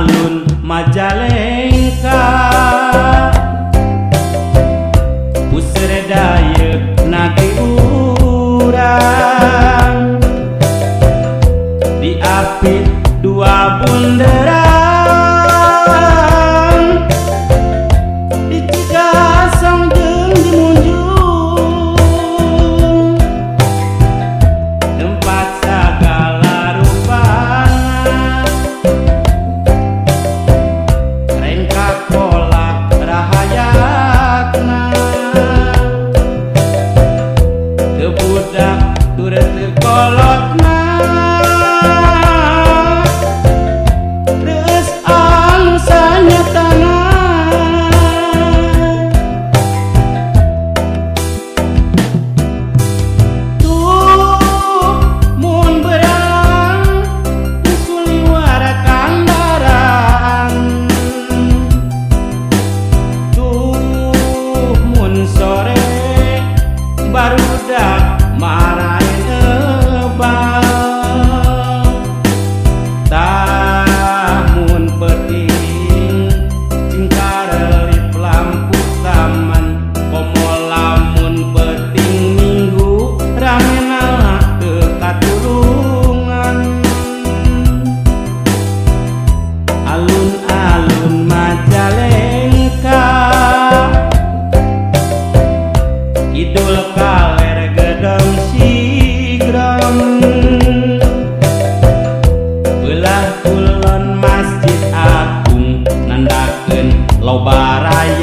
alun Majalengka. Pusredayek nadi urang. si kram belakulun masjid agung nandakeun Lobaraya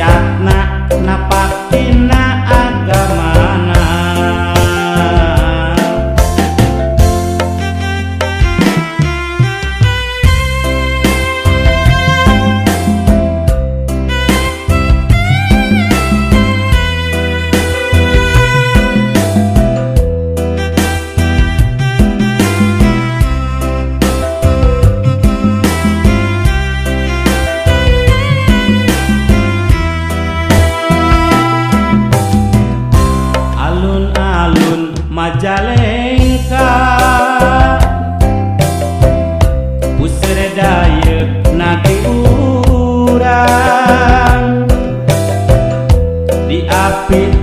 Majalengka. Pusre daya nadi urang. Di api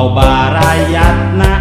loba rakyatna